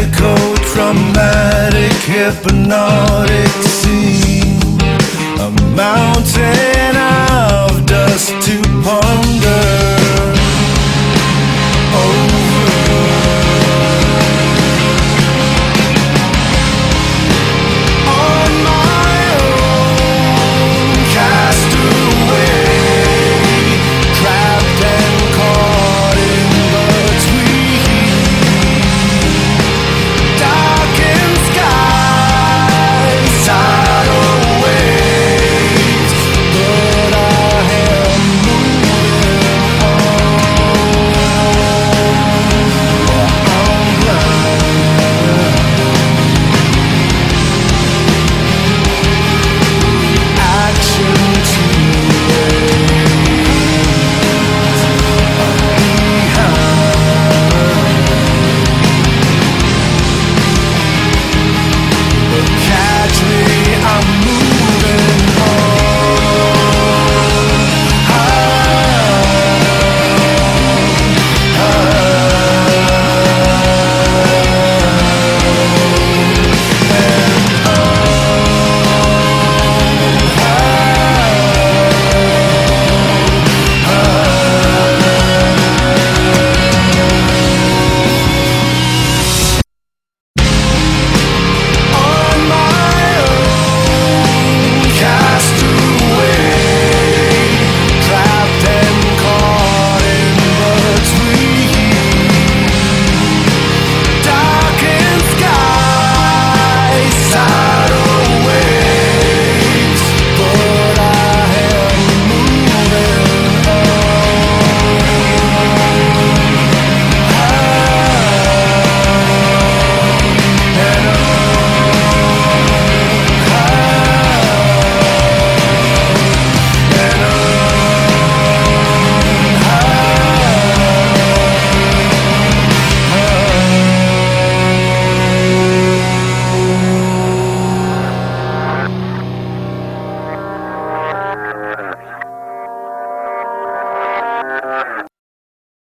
psychotraumatic, hypnotic scene. A mountain